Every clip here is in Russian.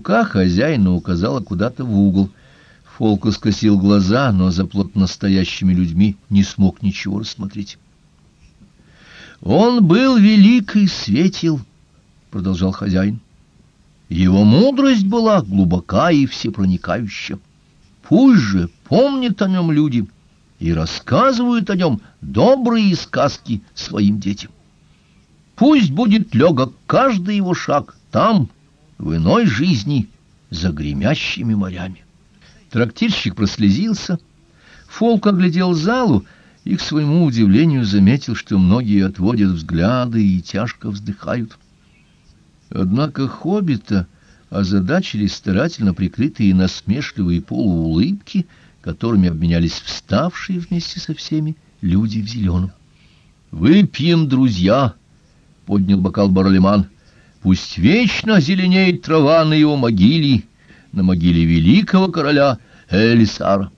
Рука хозяина указала куда-то в угол. Фолку скосил глаза, но за плотно стоящими людьми не смог ничего рассмотреть. «Он был велик и светил», — продолжал хозяин. «Его мудрость была глубока и всепроникающая. Пусть же помнят о нем люди и рассказывают о нем добрые сказки своим детям. Пусть будет легок каждый его шаг там, в иной жизни, за гремящими морями». Трактирщик прослезился, Фолк оглядел залу и, к своему удивлению, заметил, что многие отводят взгляды и тяжко вздыхают. Однако хоббита озадачили старательно прикрытые насмешливые полуулыбки, которыми обменялись вставшие вместе со всеми люди в зеленом. «Выпьем, друзья!» — поднял бокал Барлеман. «Пусть вечно зеленеет трава на его могиле, на могиле великого короля Элисара».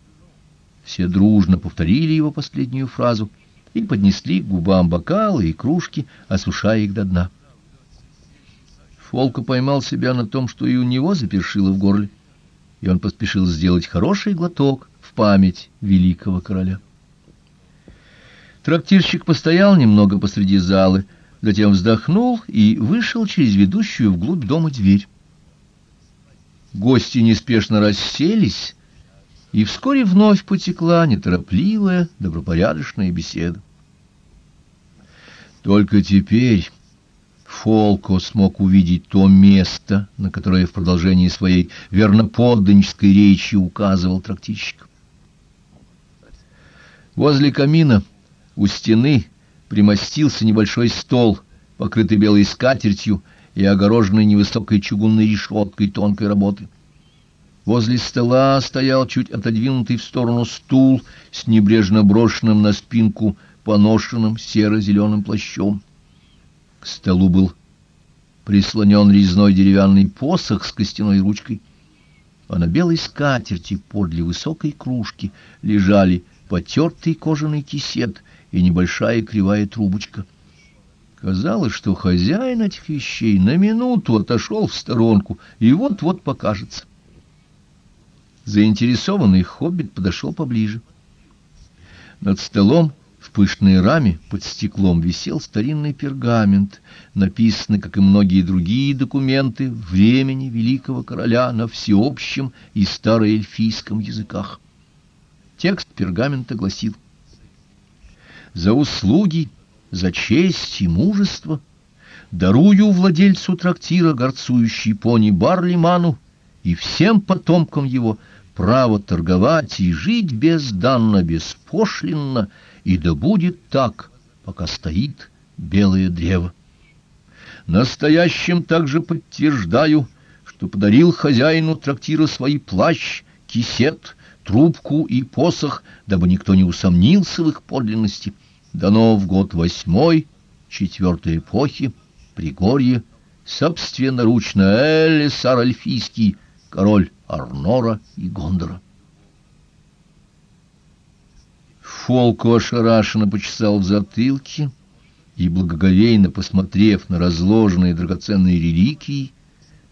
Все дружно повторили его последнюю фразу и поднесли к губам бокалы и кружки, осушая их до дна. Фолка поймал себя на том, что и у него запершило в горле, и он поспешил сделать хороший глоток в память великого короля. Трактирщик постоял немного посреди залы, затем вздохнул и вышел через ведущую вглубь дома дверь. Гости неспешно расселись, и вскоре вновь потекла неторопливая, добропорядочная беседа. Только теперь Фолко смог увидеть то место, на которое в продолжении своей верноподданнической речи указывал трактирщик. Возле камина у стены примостился небольшой стол, покрытый белой скатертью и огороженный невысокой чугунной решеткой тонкой работы. Возле стола стоял чуть отодвинутый в сторону стул с небрежно брошенным на спинку поношенным серо-зеленым плащом. К столу был прислонен резной деревянный посох с костяной ручкой, а на белой скатерти подле высокой кружки лежали потертый кожаный кисет и небольшая кривая трубочка. Казалось, что хозяин этих вещей на минуту отошел в сторонку и вот-вот покажется. Заинтересованный хоббит подошел поближе. Над столом в пышной раме под стеклом висел старинный пергамент, написанный, как и многие другие документы, времени великого короля на всеобщем и староэльфийском языках. Текст пергамента гласил «За услуги, за честь и мужество дарую владельцу трактира горцующий пони Барлиману и всем потомкам его право торговать и жить безданно, беспошлинно, и да будет так, пока стоит белое древо. Настоящим также подтверждаю, что подарил хозяину трактира свой плащ, кисет, трубку и посох, дабы никто не усомнился в их подлинности. Дано в год восьмой, четвертой эпохи, Пригорье, собственноручно Элисар Альфийский, король Арнора и Гондора. Фолко ошарашенно почесал в затылке и, благоговейно посмотрев на разложенные драгоценные реликвии,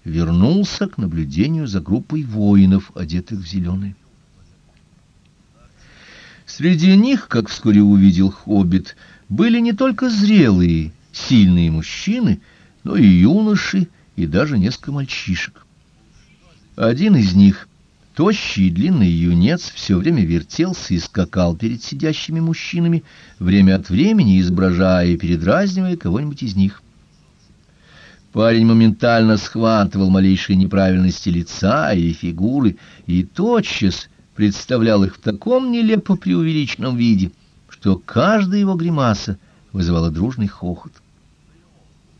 вернулся к наблюдению за группой воинов, одетых в зеленый. Среди них, как вскоре увидел хоббит, были не только зрелые, сильные мужчины, но и юноши, и даже несколько мальчишек. Один из них, тощий и длинный юнец, все время вертелся и скакал перед сидящими мужчинами, время от времени изображая и передразнивая кого-нибудь из них. Парень моментально схватывал малейшие неправильности лица и фигуры и тотчас представлял их в таком нелепо преувеличенном виде, что каждая его гримаса вызывала дружный хохот.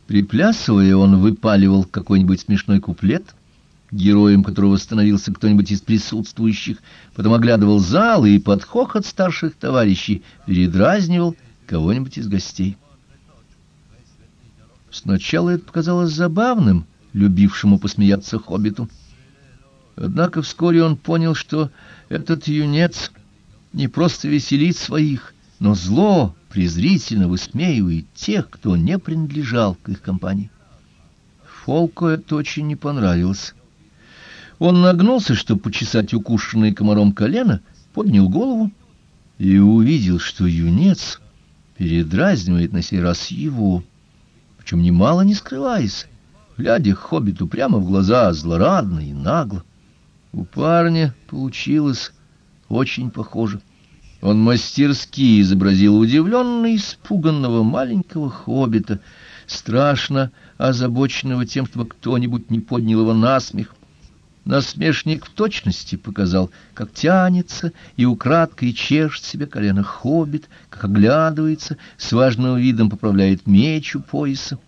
Приплясывая, он выпаливал какой-нибудь смешной куплет — героем которого становился кто-нибудь из присутствующих, потом оглядывал зал и под хохот старших товарищей передразнивал кого-нибудь из гостей. Сначала это показалось забавным, любившему посмеяться хоббиту. Однако вскоре он понял, что этот юнец не просто веселит своих, но зло презрительно высмеивает тех, кто не принадлежал к их компании. Фолку это очень не понравилось Он нагнулся, чтобы почесать укушенное комаром колено, поднял голову и увидел, что юнец передразнивает на сей раз его, причем немало не скрываясь, глядя хоббиту прямо в глаза злорадно и нагло. У парня получилось очень похоже. Он мастерски изобразил удивленно испуганного маленького хоббита, страшно озабоченного тем, чтобы кто-нибудь не поднял его на смех. Насмешник в точности показал, как тянется и украдкой чешет себе колено хоббит, как оглядывается, с важным видом поправляет меч у пояса.